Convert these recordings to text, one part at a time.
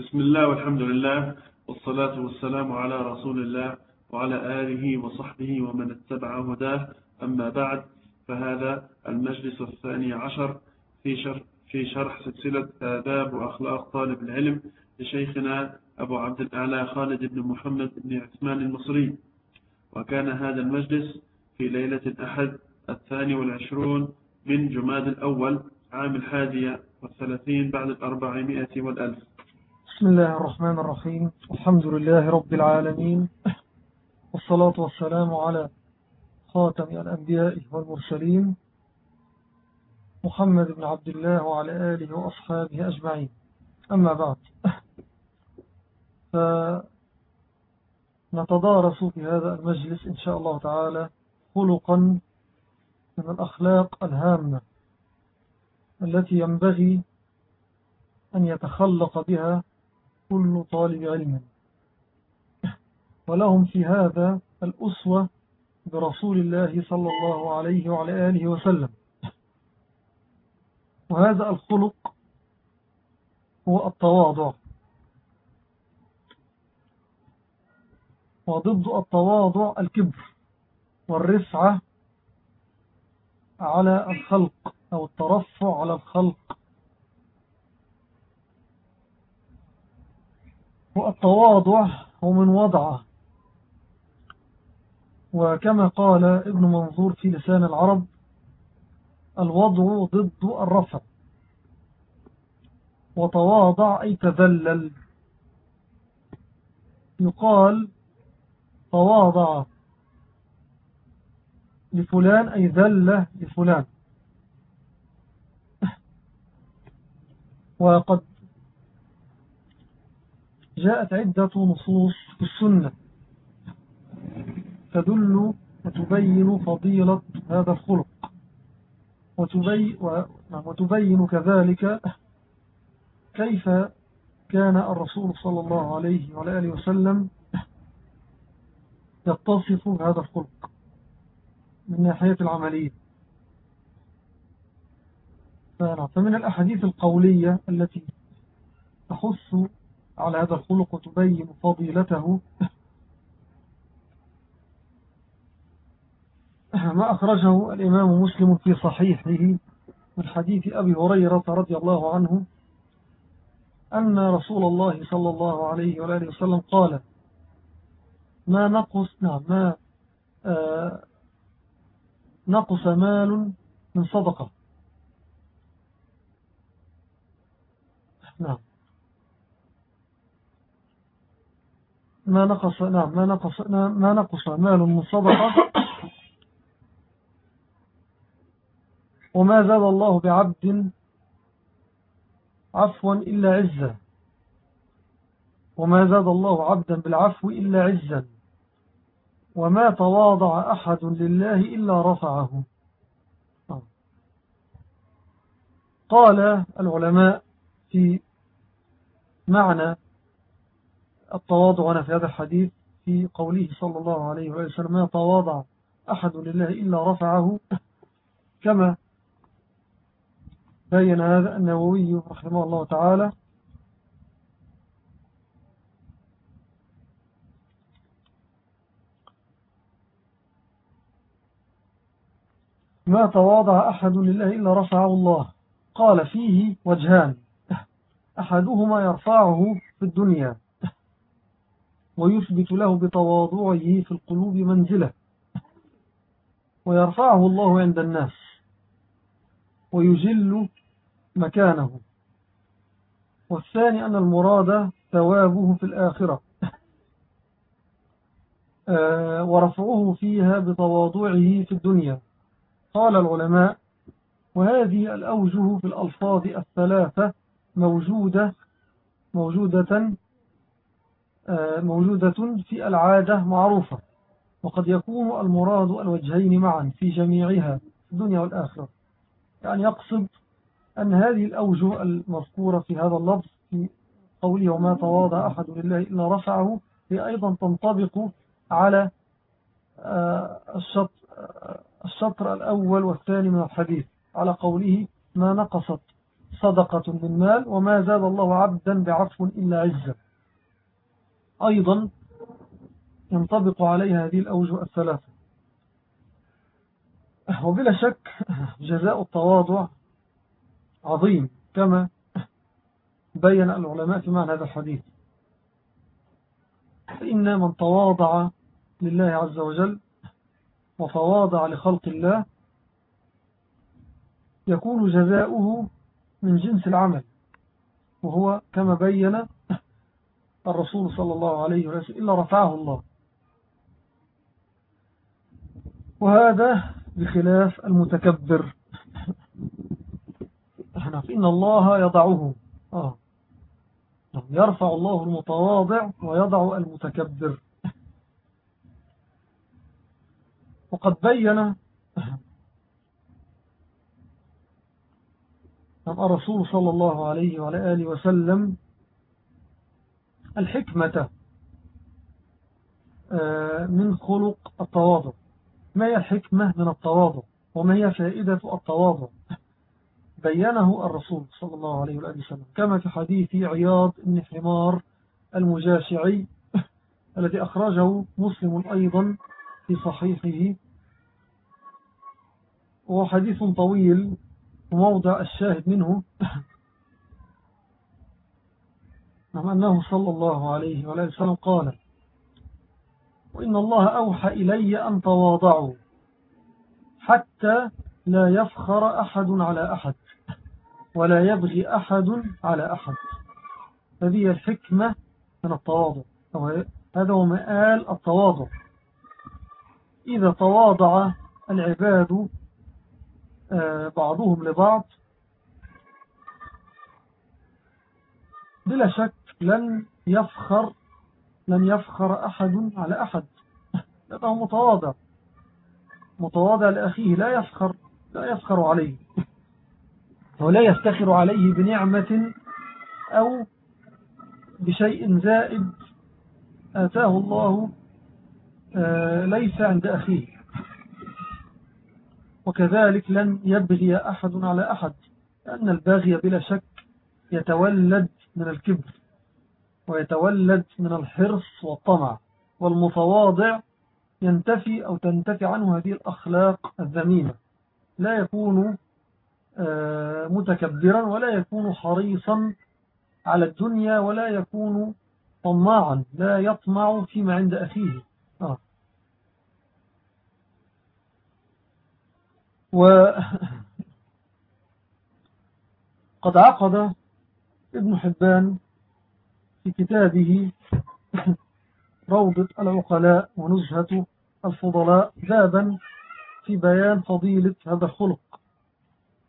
بسم الله والحمد لله والصلاة والسلام على رسول الله وعلى آله وصحبه ومن اتبع هداه. أما بعد فهذا المجلس الثاني عشر في شرح, في شرح سلسلة آداب وأخلاق طالب العلم لشيخنا أبو عبد الأعلى خالد بن محمد بن عثمان المصري. وكان هذا المجلس في ليلة الأحد الثاني والعشرون من جماد الأول عام الحادية والثلاثين بعد الأربعمائة والألف. بسم الله الرحمن الرحيم. الحمد لله رب العالمين. والصلاة والسلام على خاتم الأنبياء والمرسلين محمد بن عبد الله وعلى آله وأصحابه أجمعين. أما بعد فنتدارس في هذا المجلس إن شاء الله تعالى خلقا من الأخلاق الهامة التي ينبغي أن يتخلق بها كل طالب علم. ولهم في هذا الأسوة برسول الله صلى الله عليه وعلى آله وسلم. وهذا الخلق هو التواضع. وضد التواضع الكبر والرفعة على الخلق أو الترفع على الخلق. والتواضع هو من وضعه وكما قال ابن منظور في لسان العرب الوضع ضد الرفع وتواضع أي تذلل. يقال تواضع لفلان أي ذل لفلان. وقد جاءت عدة نصوص في السنة. تدل وتبين فضيلة هذا الخلق. نعم، وتبين كذلك كيف كان الرسول صلى الله عليه وعلى آله وسلم يتصف بهذا الخلق من ناحية العملية. فمن الأحاديث القولية التي تحث على هذا الخلق وتبين فضيلته. ما أخرجه الإمام مسلم في صحيحه من حديث أبي هريرة رضي الله عنه أن رسول الله صلى الله عليه وآله وسلم قال ما نقص نعم ما آه نقص مال من صدقة. نعم. ما نقص نعم ما نقص ما نقص مال من صدقة. وما زاد الله بعبد عفوا إلا عزا وما زاد الله عبدا بالعفو إلا عزا وما تواضع أحد لله إلا رفعه. قال العلماء في معنى التواضع هنا في هذا الحديث في قوله صلى الله عليه وسلم ما تواضع أحد لله إلا رفعه. كما بين هذا النووي رحمه الله تعالى. ما تواضع أحد لله إلا رفعه الله. قال فيه وجهان. أحدهما يرفعه في الدنيا. ويثبت له بتواضعه في القلوب منزله. ويرفعه الله عند الناس. ويجل مكانه. والثاني أن المراد ثوابه في الآخرة. آه، ورفعه فيها بتواضعه في الدنيا. قال العلماء وهذه الأوجه في الألفاظ الثلاثة موجودة موجودة موجودة في العادة معروفة وقد يكون المراد الوجهين معا في جميعها في الدنيا والآخرة. يعني يقصد أن هذه الأوجه المذكورة في هذا اللفظ في قوله وما تواضع أحد لله إلا رفعه هي أيضا تنطبق على آه، الشطر الأول والثاني من الحديث على قوله ما نقصت صدقة من مال وما زاد الله عبدا بعفو إلا عزة. أيضا ينطبق عليها هذه الأوجه الثلاثة. وبلا شك جزاء التواضع عظيم كما بين العلماء في معنى هذا الحديث. فإن من تواضع لله عز وجل وتواضع لخلق الله يكون جزاؤه من جنس العمل وهو كما بين الرسول صلى الله عليه وسلم إلا رفعه الله. وهذا بخلاف المتكبر. فإن الله يضعه. آه. يرفع الله المتواضع ويضع المتكبر. وقد بين. الرسول صلى الله عليه وعلى آله وسلم الحكمة آه، من خلق التواضع. ما هي الحكمة من التواضع؟ وما هي فائدة التواضع؟ بينه الرسول صلى الله عليه وسلم كما في حديث عياض بن حمار المجاشعي الذي أخرجه مسلم أيضا في صحيحه. وهو حديث طويل وموضع الشاهد منه. نعم أنه صلى الله عليه وآله وسلم قال وإن الله أوحى إلي أن تواضعوا حتى لا يفخر أحد على أحد ولا يبغي أحد على أحد. هذه الحكمة من التواضع. هذا هو مآل التواضع. إذا تواضع العباد آه، بعضهم لبعض بلا شك لن يفخر لن يفخر أحد على أحد. لأنه متواضع. متواضع لأخيه لا يفخر لا يفخر عليه. ولا يفتخر عليه بنعمة أو بشيء زائد. آتاه الله آه، ليس عند أخيه. وكذلك لن يبغي أحد على أحد. لأن الباغي بلا شك يتولد من الكبر. ويتولد من الحرص والطمع والمتواضع ينتفي أو تنتفي عنه هذه الأخلاق الذميمة لا يكون آه، متكبرا ولا يكون حريصا على الدنيا ولا يكون طماعا لا يطمع فيما عند أخيه آه. وقد عقد ابن حبان في كتابه روضة العقلاء ونزهة الفضلاء بابا في بيان فضيلة هذا الخلق.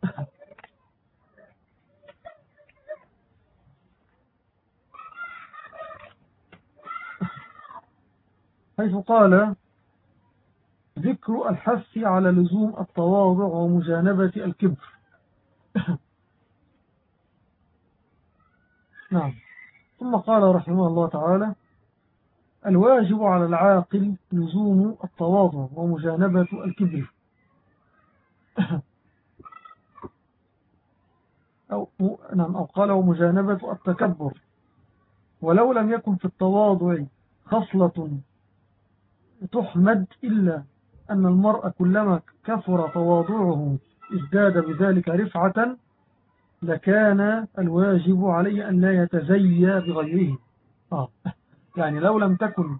حيث قال ذكر الحث على لزوم التواضع ومجانبة الكبر. نعم. ثم قال رحمه الله تعالى الواجب على العاقل لزوم التواضع ومجانبة الكبر. أو, نعم أو قال ومجانبة التكبر. ولو لم يكن في التواضع خصلة تحمد إلا أن المرء كلما كثر تواضعه ازداد بذلك رفعة لكان الواجب عليه أن لا يتزيى بغيره. آه. يعني لو لم تكن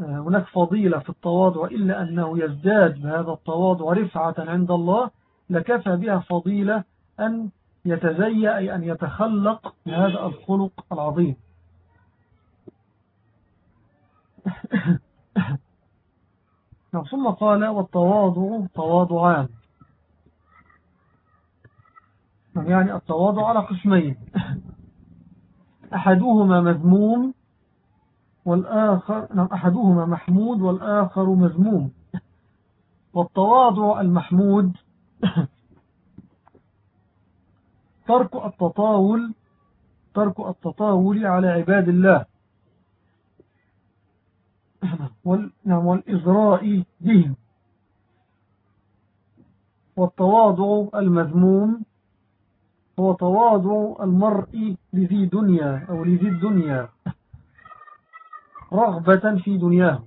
آه، هناك فضيلة في التواضع إلا أنه يزداد بهذا التواضع رفعة عند الله لكفى بها فضيلة أن يتزيى أي أن يتخلق بهذا الخلق العظيم. نعم، ثم قال والتواضع تواضعان. يعني التواضع على قسمين. أحدهما مذموم والآخر نعم أحدهما محمود والآخر مذموم. والتواضع المحمود ترك التطاول ترك التطاول على عباد الله. نعم، والإزراء بهم. والتواضع المذموم هو تواضع المرء لذي دنيا أو لذي الدنيا رغبة في دنياه.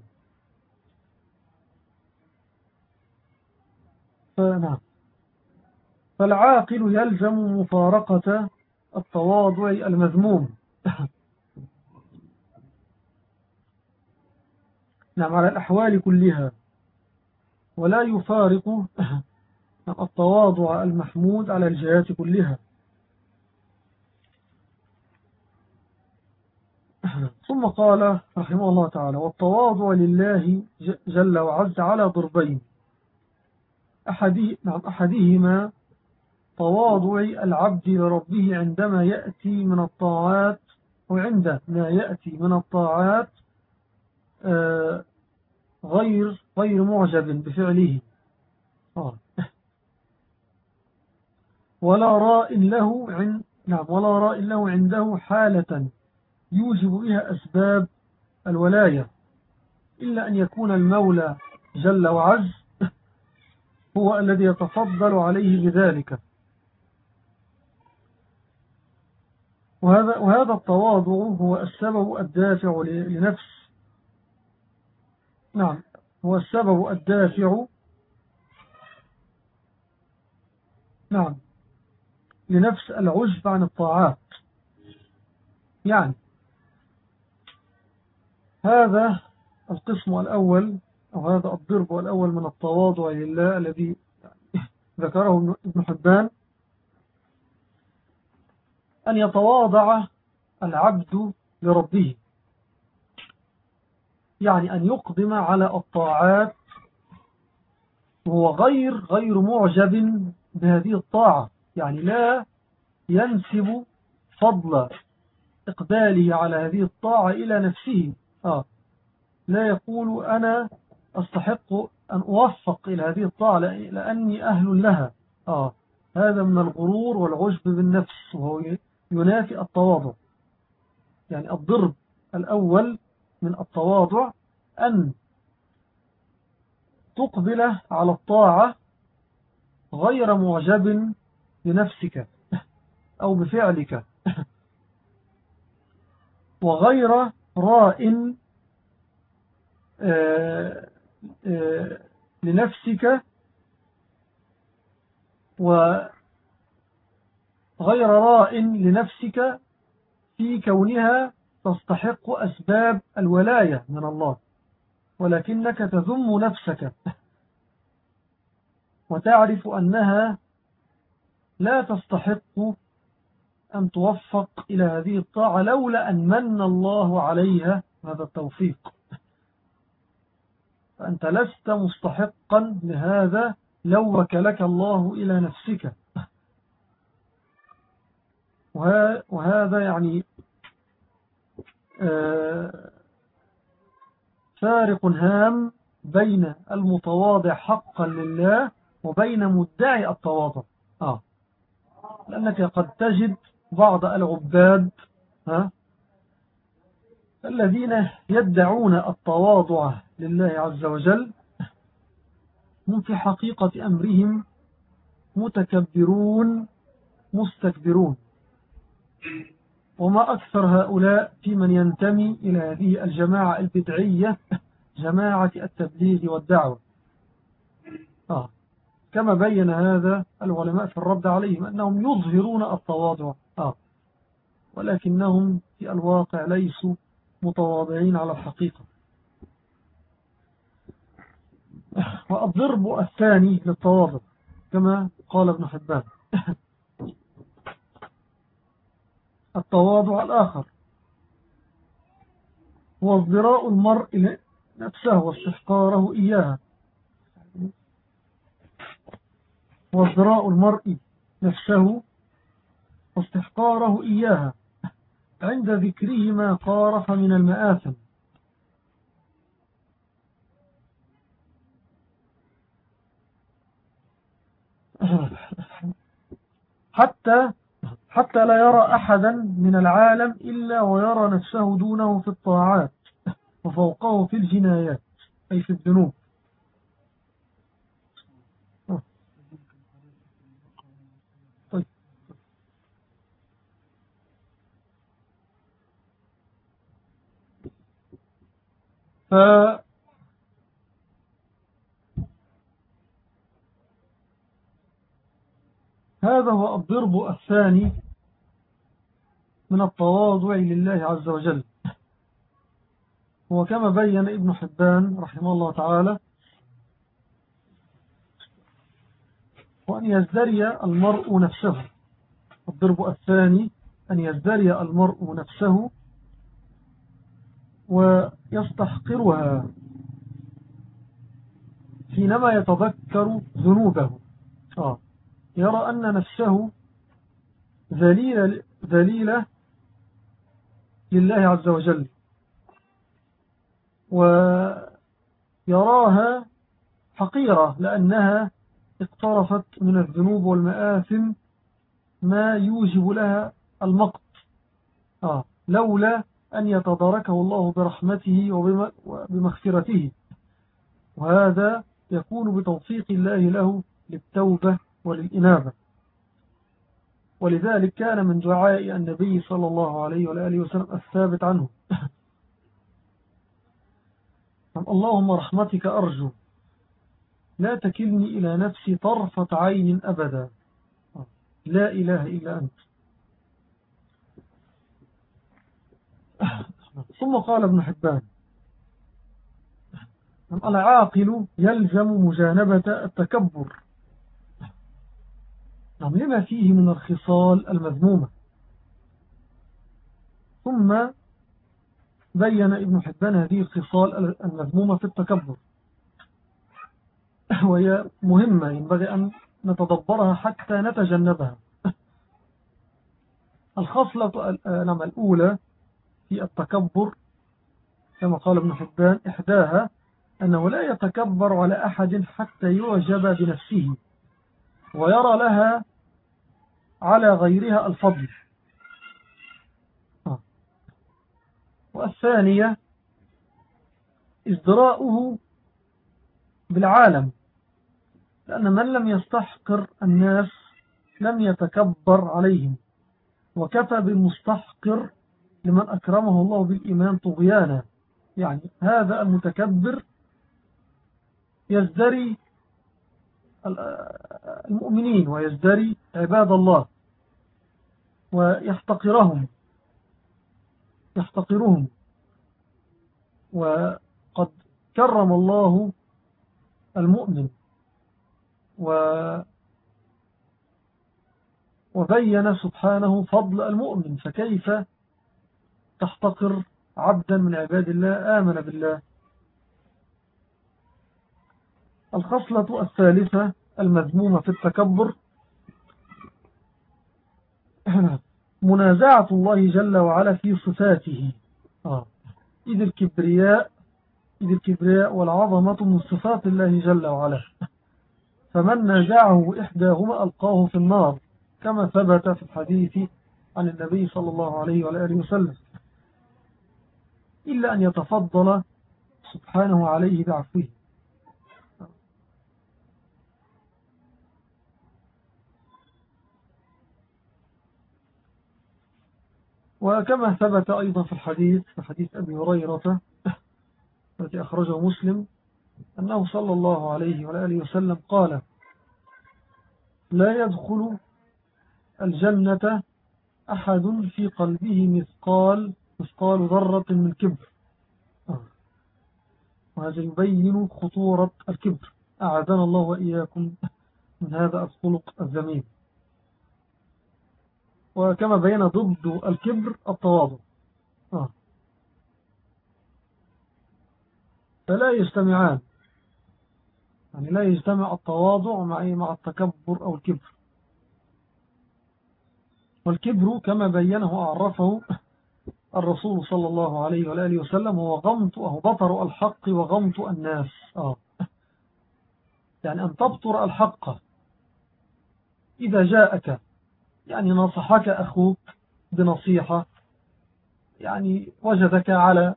فنعم. فالعاقل يلزم مفارقة التواضع المذموم. نعم على الأحوال كلها. ولا يفارق التواضع المحمود على الجهات كلها. ثم قال رحمه الله تعالى والتواضع لله جل وعز على ضربين. أحده نعم أحدهما تواضع العبد لربه عندما يأتي من الطاعات وعند ما يأتي من الطاعات آه، غير غير معجب بفعله. آه. ولا راء له عند نعم ولا راء له عنده حالة. يوجب بها أسباب الولاية إلا أن يكون المولى جل وعز هو الذي يتفضل عليه بذلك. وهذا, وهذا التواضع هو السبب الدافع لنفس. نعم هو السبب الدافع. نعم لنفس العجب عن الطاعات. يعني هذا القسم الأول أو هذا الضرب الأول من التواضع لله الذي ذكره ابن حبان. أن يتواضع العبد لربه. يعني أن يقدم على الطاعات. وهو غير غير معجب بهذه الطاعة. يعني لا ينسب فضل إقباله على هذه الطاعة إلى نفسه. آه. لا يقول أنا أستحق أن أوفق إلى هذه الطاعة لأني أهل لها. آه. هذا من الغرور والعجب بالنفس وهو ينافي التواضع. يعني الضرب الأول من التواضع أن تقبل على الطاعة غير معجب بنفسك أو بفعلك. وغير راء آه، آه، لنفسك وغير راء لنفسك في كونها تستحق أسباب الولاية من الله. ولكنك تذم نفسك. وتعرف أنها لا تستحق أن توفق إلى هذه الطاعة لولا أن من الله عليها هذا التوفيق فأنت لست مستحقا لهذا لو وكلك الله إلى نفسك وهذا يعني آه، فارق هام بين المتواضع حقا لله وبين مدعي التواضع آه. لأنك قد تجد بعض العباد ها الذين يدعون التواضع لله عز وجل هم في حقيقة أمرهم متكبرون مستكبرون وما أكثر هؤلاء في من ينتمي إلى هذه الجماعة البدعية جماعة التبليغ والدعوة آه. كما بين هذا العلماء في الرد عليهم أنهم يظهرون التواضع. ولكنهم في الواقع ليسوا متواضعين على الحقيقة. والضرب الثاني للتواضع كما قال ابن حبان. التواضع الآخر هو ازدراء المرء نفسه واستحقاره إياها. وازدراء المرء نفسه واستحقاره إياها. عند ذكره ما قارف من المآثم. حتى حتى لا يرى أحدا من العالم إلا ويرى نفسه دونه في الطاعات وفوقه في الجنايات أي في الذنوب. ف هذا هو الضرب الثاني من التواضع لله عز وجل. وكما بين ابن حبان رحمه الله تعالى وأن يزدري المرء نفسه. الضرب الثاني أن يزدري المرء نفسه ويستحقرها حينما يتذكر ذنوبه. آه. يرى أن نفسه ذليلة, ذليلة لله عز وجل. ويراها حقيرة لأنها اقترفت من الذنوب والمآثم ما يوجب لها المقت. آه. لولا أن يتداركه الله برحمته وبمغفرته. وهذا يكون بتوفيق الله له للتوبة وللإنابة. ولذلك كان من دعاء النبي صلى الله عليه وآله وسلم الثابت عنه. اللهم رحمتك أرجو. لا تكلني إلى نفسي طرفة عين أبدا. لا إله إلا أنت. ثم قال ابن حبان العاقل يلزم مجانبة التكبر. نعم لما فيه من الخصال المذمومة. ثم بين ابن حبان هذه الخصال المذمومة في التكبر. وهي مهمة ينبغي أن نتدبرها حتى نتجنبها. الخصلة نعم الأولى في التكبر كما قال ابن حبان إحداها أنه لا يتكبر على أحد حتى يعجب بنفسه ويرى لها على غيرها الفضل آه. والثانية ازدراؤه بالعالم لأن من لم يستحقر الناس لم يتكبر عليهم وكفى بالمستحقر لمن أكرمه الله بالإيمان طغيانا. يعني هذا المتكبر يزدري المؤمنين ويزدري عباد الله ويحتقرهم يحتقرهم. وقد كرم الله المؤمن و وبين سبحانه فضل المؤمن فكيف تحتقر عبدا من عباد الله آمن بالله. الخصلة الثالثة المذمومة في التكبر. منازعة الله جل وعلا في صفاته. آه. إذ الكبرياء إذ الكبرياء والعظمة من صفات الله جل وعلا. فمن نازعه إحداهما ألقاه في النار كما ثبت في الحديث عن النبي صلى الله عليه وآله وسلم. إلا أن يتفضل سبحانه عليه بعفوه. وكما ثبت أيضا في الحديث في حديث أبي هريرة التي أخرجه مسلم أنه صلى الله عليه وآله وسلم قال لا يدخل الجنة أحد في قلبه مثقال مثقال ذرة من كبر. وهذا يبين خطورة الكبر. أعاذنا الله وإياكم من هذا الخلق الذميم. وكما بين ضد الكبر التواضع. آه. فلا يجتمعان. يعني لا يجتمع التواضع مع مع التكبر أو الكبر. والكبر كما بينه أعرفه الرسول صلى الله عليه وآله وسلم هو غمط أو بطر الحق وغمط الناس آه. يعني أن تبطر الحق إذا جاءك يعني نصحك أخوك بنصيحة يعني وجدك على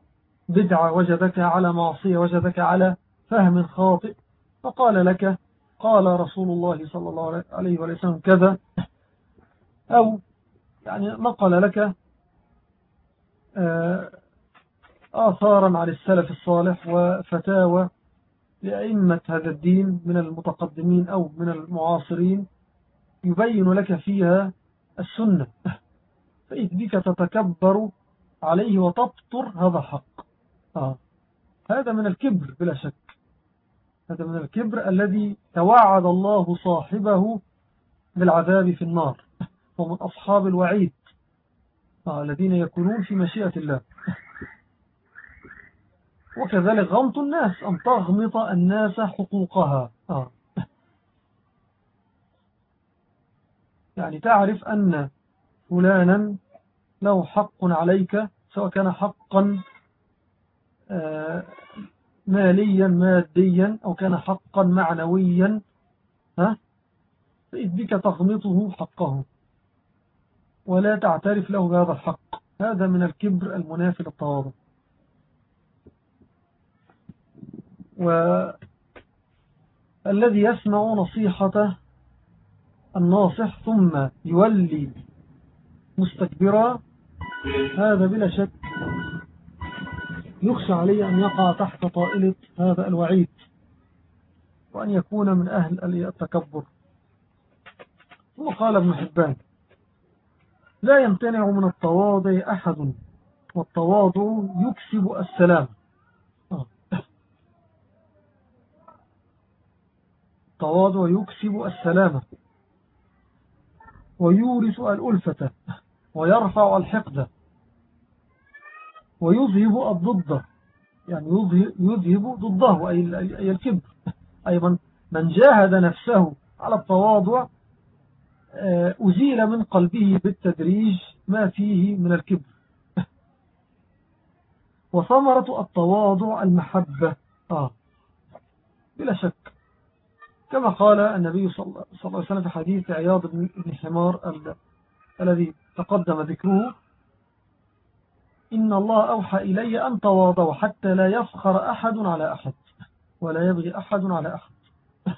بدعة وجدك على معصية وجدك على فهم خاطئ فقال لك قال رسول الله صلى الله عليه وسلم كذا أو يعني نقل لك آثارا عن السلف الصالح وفتاوى لأئمة هذا الدين من المتقدمين أو من المعاصرين يبين لك فيها السنة فإذ بك تتكبر عليه وتبطر هذا حق آه. هذا من الكبر بلا شك هذا من الكبر الذي توعد الله صاحبه بالعذاب في النار ومن أصحاب الوعيد آه. الذين يكونون في مشيئة الله. وكذلك غمط الناس أن تغمط الناس حقوقها. آه. يعني تعرف أن فلانا له حق عليك سواء كان حقا آه، ماليا ماديا أو كان حقا معنويا ها؟ فإذ بك تغمطه حقه. ولا تعترف له بهذا الحق. هذا من الكبر المنافي للتواضع. والذي يسمع نصيحة الناصح ثم يولي مستكبرا هذا بلا شك يخشى عليه أن يقع تحت طائلة هذا الوعيد وأن يكون من أهل التكبر. ثم قال ابن حبان لا يمتنع من التواضع أحد والتواضع يكسب السلام. التواضع يكسب السلامة ويورث الألفة ويرفع الحقد ويذهب الضد. يعني يذهب ضده أي الكبر. أي من, جاهد نفسه على التواضع أزيل من قلبه بالتدريج ما فيه من الكبر. وثمرة التواضع المحبة. آه بلا شك. كما قال النبي صلى الله عليه وسلم في حديث عياض بن حمار الذي تقدم ذكره إن الله أوحى إلي أن تواضعوا حتى لا يفخر أحد على أحد ولا يبغي أحد على أحد.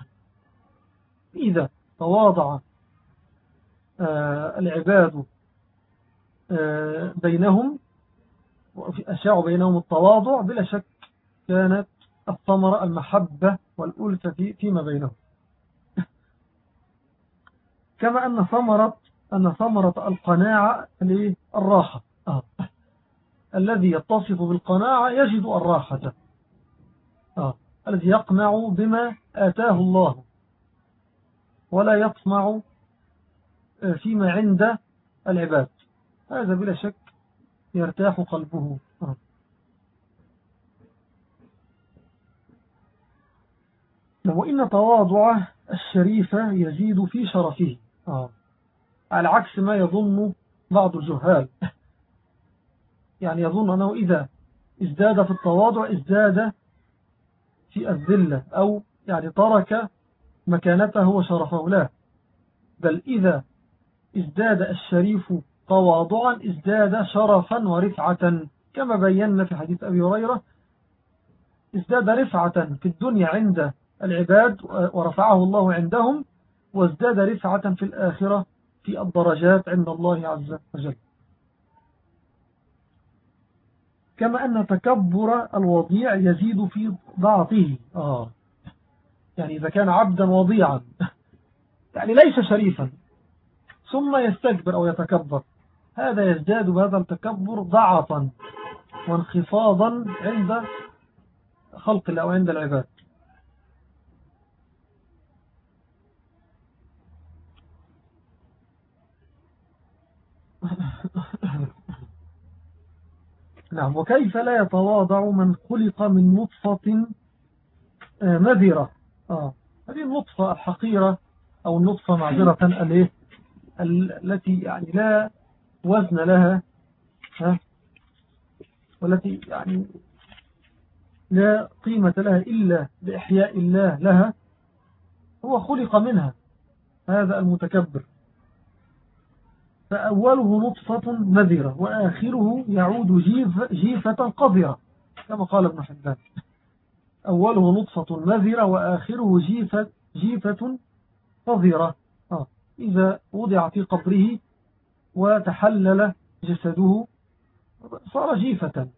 إذا تواضع آه، العباد آه، بينهم أشاعوا بينهم التواضع بلا شك كانت الثمرة المحبة والألفة فيما بينهم كما أن ثمرة أن ثمرة القناعة الراحة آه. الذي يتصف بالقناعة يجد الراحة آه. الذي يقنع بما آتاه الله ولا يطمع آه، فيما عند العباد. هذا بلا شك يرتاح قلبه. آه. وإن تواضع الشريف يزيد في شرفه. آه. على عكس ما يظن بعض الجهال يعني يظن أنه إذا ازداد في التواضع ازداد في الذلة أو يعني ترك مكانته وشرفه لا بل إذا ازداد الشريف تواضعا ازداد شرفا ورفعة. كما بينا في حديث أبي هريرة ازداد رفعة في الدنيا عند العباد ورفعه الله عندهم وازداد رفعة في الآخرة في الدرجات عند الله عز وجل. كما أن تكبر الوضيع يزيد في ضعفه. آه. يعني إذا كان عبدا وضيعا. يعني ليس شريفا. ثم يستكبر أو يتكبر. هذا يزداد بهذا التكبر ضعفا وانخفاضا عند خلق الله وعند العباد. نعم وكيف لا يتواضع من خلق من نطفة آه، مذرة؟ آه. هذه النطفة الحقيرة أو النطفة معذرة التي يعني لا وزن لها ها والتي يعني لا قيمة لها إلا بإحياء الله لها هو خلق منها هذا المتكبر فأوله نطفة مذرة وآخره يعود جيف جيفة قذرة كما قال ابن حبان أوله نطفة مذرة وآخره جيفة, جيفة قذرة. إذا وضع في قبره وتحلل جسده صار جيفة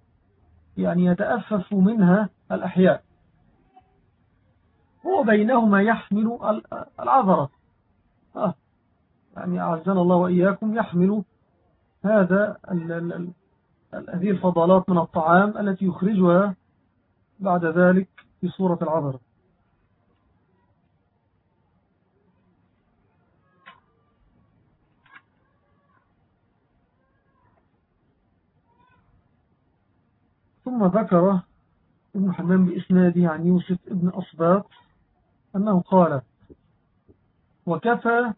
يعني يتأفف منها الأحياء. هو بينهما يحمل العذرة. آه يعني أعزنا الله وإياكم يحمل هذا هذه الفضلات من الطعام التي يخرجها بعد ذلك في صورة العذرة. ثم ذكر ابن حمام بإسناده عن يوسف ابن أصباط أنه قال وكفى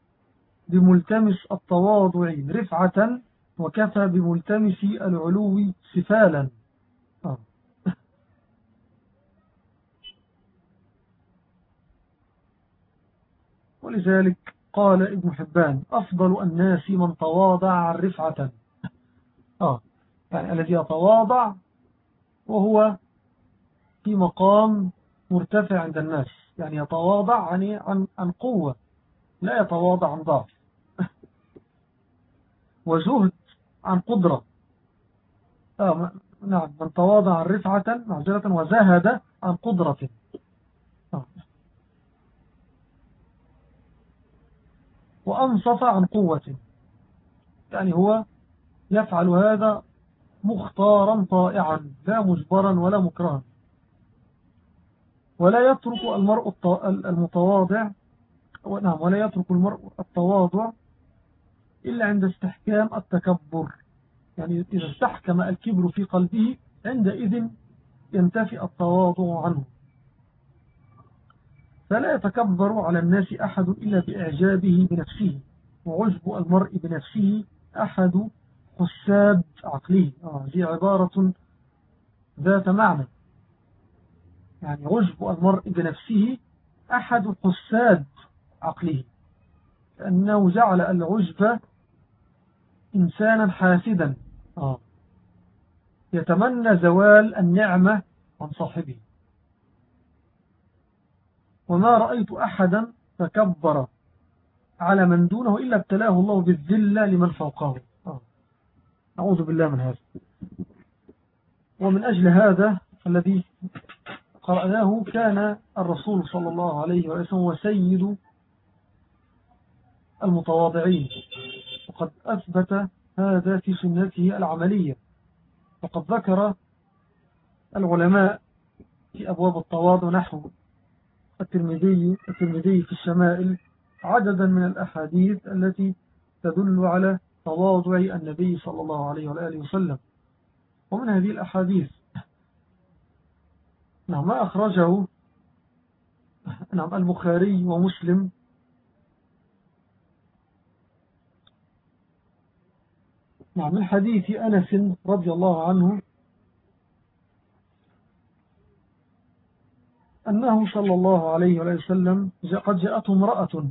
بملتمس التواضع رفعة وكفى بملتمس العلو سفالا آه. ولذلك قال ابن حبان أفضل الناس من تواضع رفعة آه. يعني الذي يتواضع وهو في مقام مرتفع عند الناس يعني يتواضع عن, عن, عن قوة لا يتواضع عن ضعف. وزهد عن قدرة. آه نعم من تواضع رفعة معزلة وزهد عن قدرة. آه. وأنصف عن قوة يعني هو يفعل هذا مختارا طائعا لا مجبرا ولا مكرها. ولا يترك المرء المتواضع نعم ولا يترك المرء التواضع إلا عند استحكام التكبر. يعني إذا استحكم الكبر في قلبه عندئذ ينتفي التواضع عنه. فلا يتكبر على الناس أحد إلا بإعجابه بنفسه. وعجب المرء بنفسه أحد حساب عقلي. آه دي عبارة ذات معنى. يعني عجب المرء بنفسه أحد حساد عقله لأنه جعل العجب إنسانا حاسدا. آه. يتمنى زوال النعمة عن صاحبه. وما رأيت أحدا تكبر على من دونه إلا ابتلاه الله بالذلة لمن فوقه. أعوذ بالله من هذا. ومن أجل هذا الذي قرأناه كان الرسول صلى الله عليه وسلم وسيد المتواضعين. وقد أثبت هذا في سنته العملية. وقد ذكر العلماء في أبواب التواضع نحو الترمذي الترمذي في الشمائل عددا من الأحاديث التي تدل على تواضع النبي صلى الله عليه وآله وسلم. ومن هذه الأحاديث نعم ما أخرجه نعم البخاري ومسلم. نعم من حديث أنس رضي الله عنه أنه صلى الله عليه وسلم قد جاءته امرأة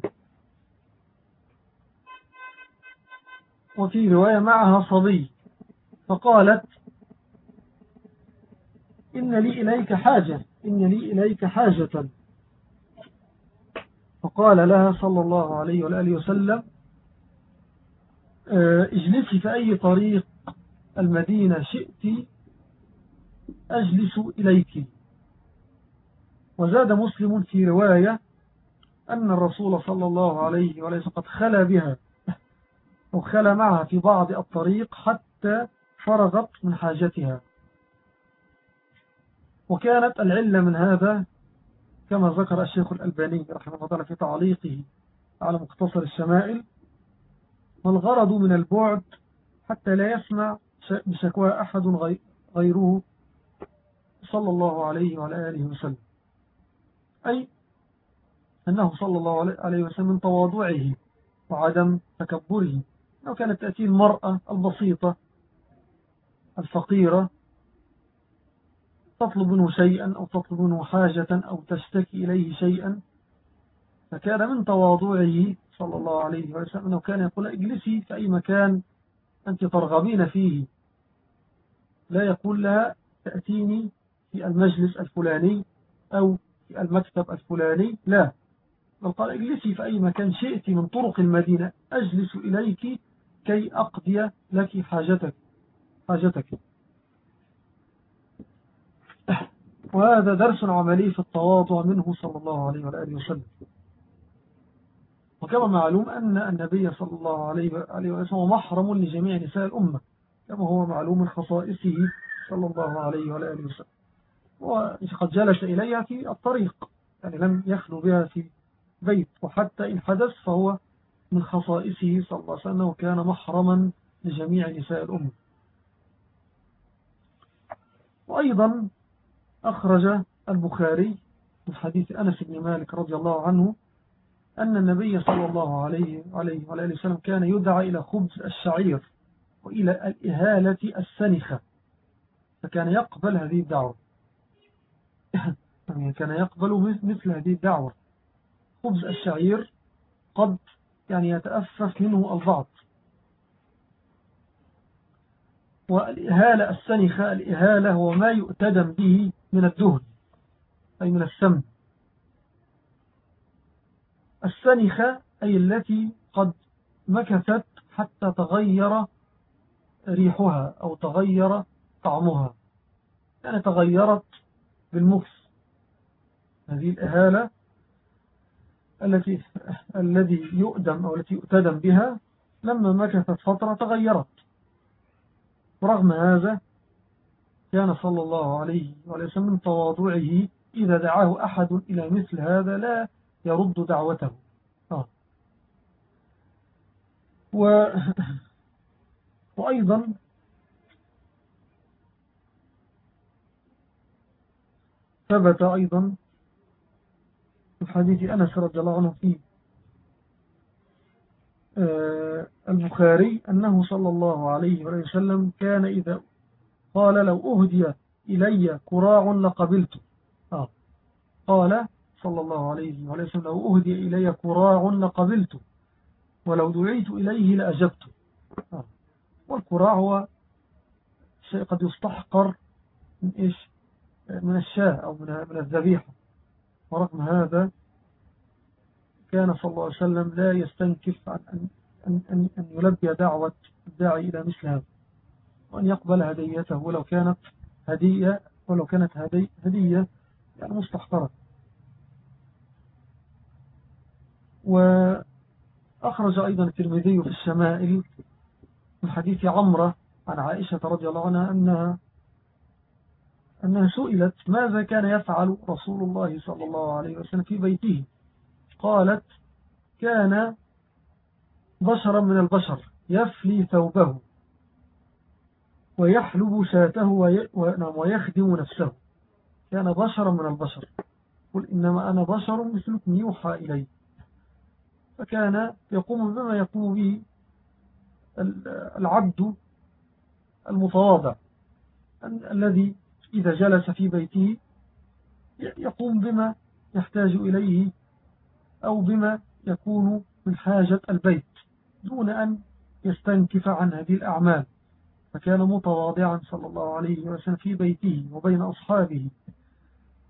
وفي رواية معها صبي فقالت إن لي إليك حاجة إن لي إليك حاجة. فقال لها صلى الله عليه وآله وسلم آه، اجلسي في أي طريق المدينة شئت أجلس إليك. وزاد مسلم في رواية أن الرسول صلى الله عليه وسلم قد خلى بها. وخلى معها في بعض الطريق حتى فرغت من حاجتها. وكانت العلة من هذا كما ذكر الشيخ الألباني رحمه الله في تعليقه على مختصر الشمائل والغرض من البعد حتى لا يسمع بشكوى أحد غيره صلى الله عليه وعلى آله وسلم. أي أنه صلى الله عليه وسلم من تواضعه وعدم تكبره. لو كانت تأتي المرأة البسيطة الفقيرة تطلب منه شيئا أو تطلب منه حاجة أو تشتكي إليه شيئا فكان من تواضعه صلى الله عليه وسلم أنه كان يقول اجلسي في أي مكان أنت ترغبين فيه. لا يقول لها تأتيني في المجلس الفلاني أو في المكتب الفلاني لا. بل قال اجلسي في أي مكان شئت من طرق المدينة أجلس إليك كي أقضي لك حاجتك حاجتك. وهذا درس عملي في التواضع منه صلى الله عليه وآله وسلم. وكما معلوم أن النبي صلى الله عليه وسلم محرم لجميع نساء الأمة كما هو معلوم من خصائصه صلى الله عليه وآله وسلم. وقد جلس إليها في الطريق يعني لم يخلو بها في بيت وحتى إن حدث فهو من خصائصه صلى الله عليه وسلم وكان محرما لجميع نساء الأمة. وأيضا أخرج البخاري من حديث أنس بن مالك رضي الله عنه أن النبي صلى الله عليه عليه وعلى وسلم كان يدعى إلى خبز الشعير وإلى الإهالة السنخة فكان يقبل هذه الدعوة. يعني كان يقبل مثل هذه الدعوة. خبز الشعير قد يعني يتأفف منه البعض والإهالة السنخة الإهالة هو ما يؤتدم به من الدهن أي من السم السنخة أي التي قد مكثت حتى تغير ريحها أو تغير طعمها. يعني تغيرت بالمكس هذه الإهالة التي الذي يؤدم أو التي يؤتدم بها لما مكثت فترة تغيرت ورغم هذا كان صلى الله عليه وسلم من تواضعه إذا دعاه أحد إلى مثل هذا لا يرد دعوته آه. و... وأيضا ثبت أيضا حديث أنس رضي الله عنه في آه، البخاري أنه صلى الله عليه وسلم كان إذا قال لو أهدي إلي كراع لقبلت آه. قال صلى الله عليه وسلم لو أهدي إلي كراع لقبلت ولو دعيت إليه لأجبت آه. والكراع هو شيء قد يستحقر من إيش من الشاة أو من الذبيحة ورغم هذا كان صلى الله عليه وسلم لا يستنكف عن أن, أن, أن, يلبي دعوة الداعي إلى مثل هذا وأن يقبل هديته ولو كانت هدية ولو كانت هدي هدية يعني مستحقرة وأخرج أيضا الترمذي في الشمائل من حديث عمرة عن عائشة رضي الله عنها أنها أنها سئلت ماذا كان يفعل رسول الله صلى الله عليه وسلم في بيته؟ قالت كان بشرا من البشر يفلي ثوبه ويحلب شاته نعم، ويخدم نفسه. كان بشرا من البشر. قل إنما أنا بشر مثلكم يوحى إلي. فكان يقوم بما يقوم به العبد المتواضع الذي إذا جلس في بيته يقوم بما يحتاج إليه أو بما يكون من حاجة البيت دون أن يستنكف عن هذه الأعمال. فكان متواضعا صلى الله عليه وسلم في بيته وبين أصحابه.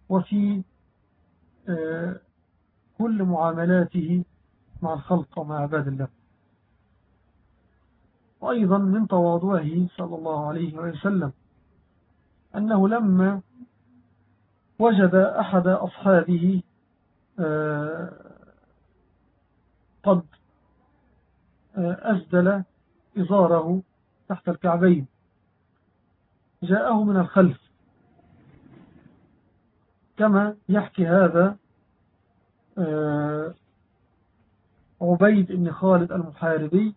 وفي آه، كل معاملاته مع الخلق ومع عباد الله. وأيضا من تواضعه صلى الله عليه وسلم. أنه لما وجد أحد أصحابه آه، قد آه، أسدل إزاره تحت الكعبين. جاءه من الخلف. كما يحكي هذا آه، عبيد بن خالد المحاربي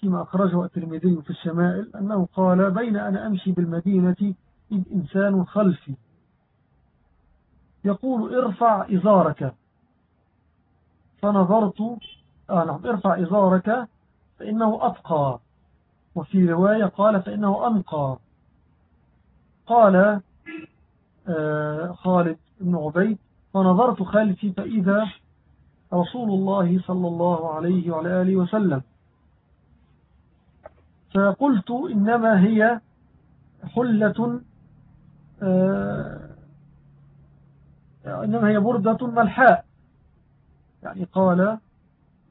فيما أخرجه الترمذي في الشمائل أنه قال بين أنا أمشي بالمدينة إنسان خلفي يقول ارفع إزارك. فنظرت آه نعم ارفع إزارك فإنه أبقى. وفي رواية قال فإنه أنقى. قال آه خالد بن عبيد فنظرت خلفي فإذا رسول الله صلى الله عليه وعلى آله وسلم. فقلت إنما هي حلة إنما هي بردة ملحاء. يعني قال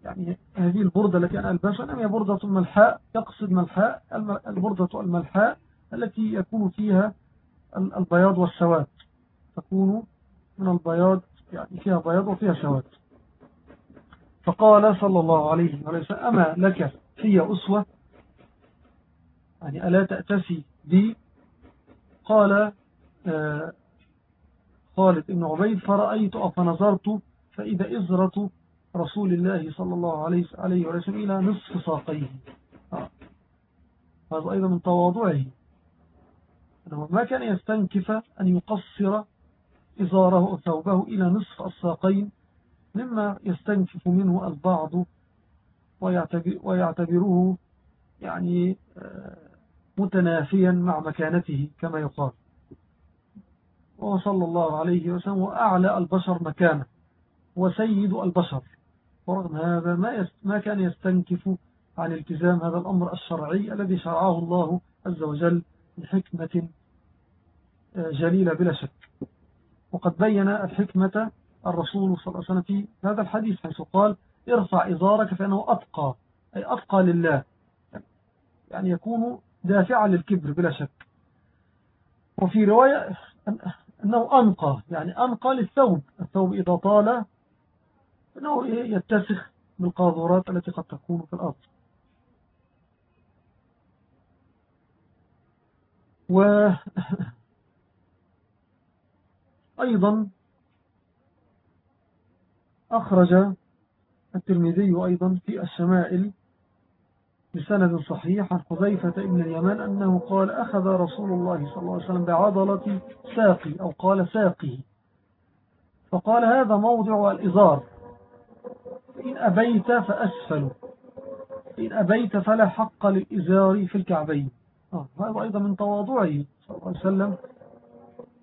يعني هذه البردة التي أنا ألبسها إنما هي بردة ملحاء يقصد ملحاء البردة الملحاء التي يكون فيها البياض والسواد تكون من البياض يعني فيها بياض وفيها سواد فقال صلى الله عليه وسلم أما لك في أسوة؟ يعني ألا تأتسي بي؟ قال آه، خالد بن عبيد فرأيت أفنظرت فإذا إزرة رسول الله صلى الله عليه وسلم إلى نصف ساقيه آه. هذا أيضا من تواضعه أنه ما كان يستنكف أن يقصر إزاره وثوبه إلى نصف الساقين مما يستنكف منه البعض ويعتبره يعني آه، متنافيا مع مكانته كما يقال وصلى الله عليه وسلم وأعلى البشر مكانه وسيد البشر ورغم هذا ما, ما كان يستنكف عن التزام هذا الأمر الشرعي الذي شرعه الله عز وجل بحكمة آه، جليلة بلا شك. وقد بين الحكمة الرسول صلى الله عليه وسلم في هذا الحديث حيث قال ارفع إزارك فإنه أتقى. أي أتقى لله. يعني يكون دافعا للكبر بلا شك. وفي رواية أنه أنقى يعني أنقى للثوب. الثوب إذا طال أنه يتسخ بالقاذورات التي قد تكون في الأرض. و أيضا أخرج الترمذي أيضا في الشمائل بسند صحيح عن حذيفة ابن اليمان أنه قال أخذ رسول الله صلى الله عليه وسلم بعضلة ساقي أو قال ساقي. فقال هذا موضع الإزار. إن أبيت فأسفل. إن أبيت فلا حق للإزار في الكعبين. آه هذا أيضا من تواضعه صلى الله عليه وسلم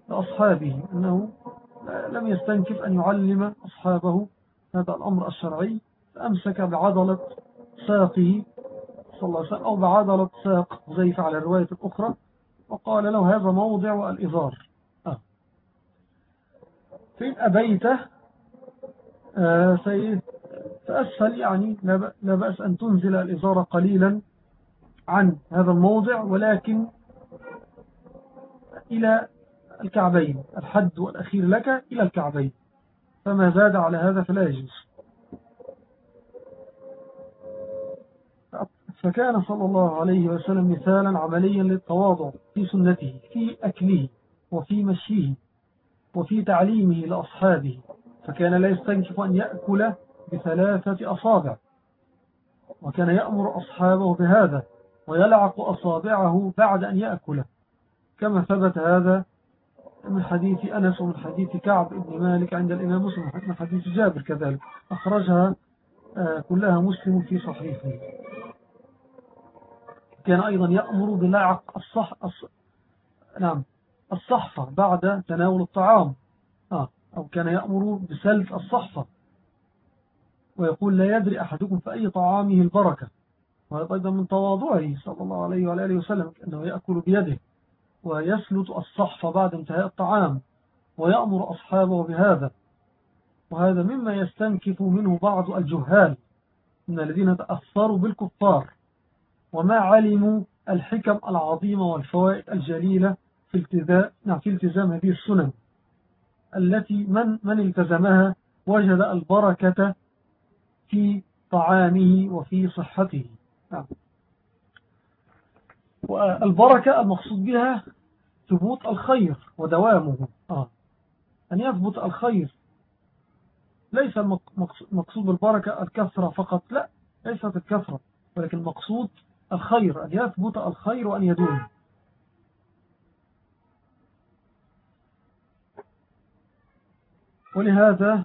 لأصحابه أنه لم يستنكف أن يعلم أصحابه هذا الأمر الشرعي فأمسك بعضلة ساقه صلى الله عليه وسلم أو بعضلة ساق زي فعل الرواية الأخرى وقال له هذا موضع الإزار آه. فإن أبيته آه فأسفل يعني لا بأس أن تنزل الإزار قليلا عن هذا الموضع ولكن إلى الكعبين الحد والأخير لك إلى الكعبين. فما زاد على هذا فلا يجوز. فكان صلى الله عليه وسلم مثالا عمليا للتواضع في سنته في أكله وفي مشيه وفي تعليمه لأصحابه فكان لا يستنكف أن يأكل بثلاثة أصابع. وكان يأمر أصحابه بهذا ويلعق أصابعه بعد أن يأكل. كما ثبت هذا من حديث أنس ومن حديث كعب بن مالك عند الإمام مسلم من حديث جابر كذلك أخرجها آه، كلها مسلم في صحيحه. كان أيضا يأمر بلعق الصح الص... نعم الصحفة بعد تناول الطعام. آه. أو كان يأمر بسلف الصحفة. ويقول لا يدري أحدكم في أي طعامه البركة. وهذا أيضا من تواضعه صلى الله عليه وآله وسلم أنه يأكل بيده ويسلط الصحف بعد انتهاء الطعام ويأمر أصحابه بهذا. وهذا مما يستنكف منه بعض الجهال من الذين تأثروا بالكفار. وما علموا الحكم العظيمة والفوائد الجليلة في التزام, نعم في التزام هذه السنن التي من, من التزمها وجد البركة في طعامه وفي صحته. نعم. والبركة المقصود بها ثبوت الخير ودوامه. آه. أن يثبت الخير. ليس المقصود بالبركة الكثرة فقط لا ليست الكثرة ولكن المقصود الخير أن يثبت الخير وأن يدوم. ولهذا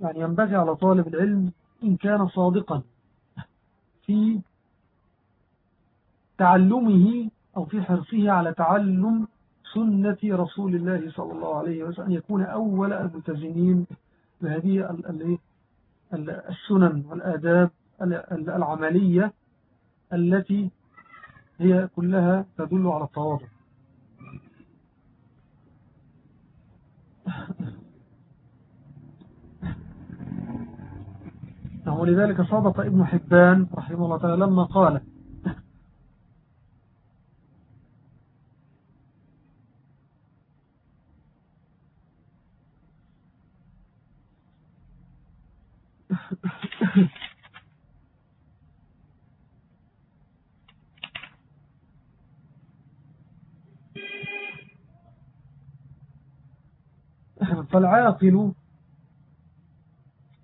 يعني ينبغي على طالب العلم إن كان صادقا في تعلمه أو في حرصه على تعلم سنة رسول الله صلى الله عليه وسلم أن يكون أول الملتزمين بهذه السنن والآداب العملية التي هي كلها تدل على التواضع. ولذلك صدق ابن حبان رحمه الله تعالى لما قال فالعاقل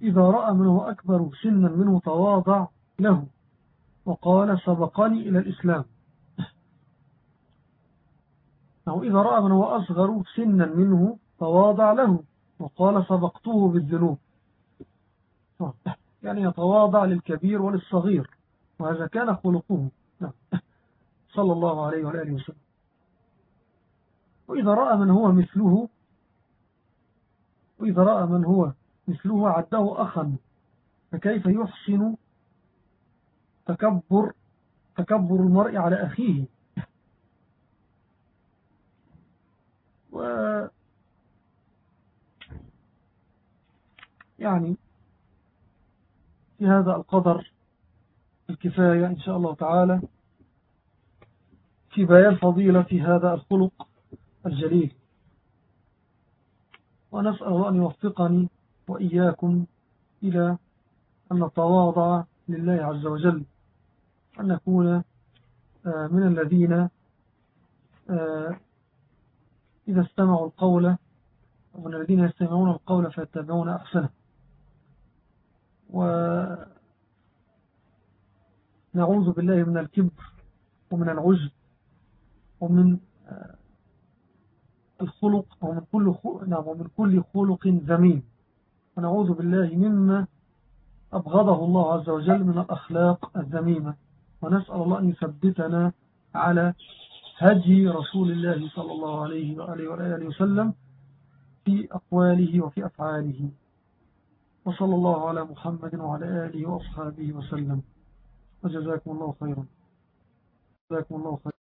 إذا رأى منه أكبر سنا منه تواضع له وقال سبقني إلى الإسلام. أو إذا رأى من هو أصغر سنا منه تواضع له وقال سبقته بالذنوب. يعني يتواضع للكبير وللصغير. وهذا كان خلقه. صلى الله عليه وآله وسلم. وإذا رأى من هو مثله وإذا رأى من هو مثله عده أخا فكيف يحسن تكبر تكبر المرء على أخيه؟ و يعني في هذا القدر الكفاية إن شاء الله تعالى في بيان فضيلة هذا الخلق الجليل. ونسأل الله أن يوفقني وإياكم إلى أن نتواضع لله عز وجل. أن نكون آه، من الذين آه، إذا استمعوا القول ومن الذين يستمعون القول فيتبعون أحسنه. ونعوذ بالله من الكبر ومن العجب ومن آه، الخلق ومن كل نعم ومن كل خلق ذميم ونعوذ بالله مما أبغضه الله عز وجل من الأخلاق الذميمة. ونسأل الله أن يثبتنا على هدي رسول الله صلى الله عليه وآله وآله وسلم في أقواله وفي أفعاله. وصلى الله على محمد وعلى آله وأصحابه وسلم. وجزاكم الله خيرا. جزاكم الله خيرا.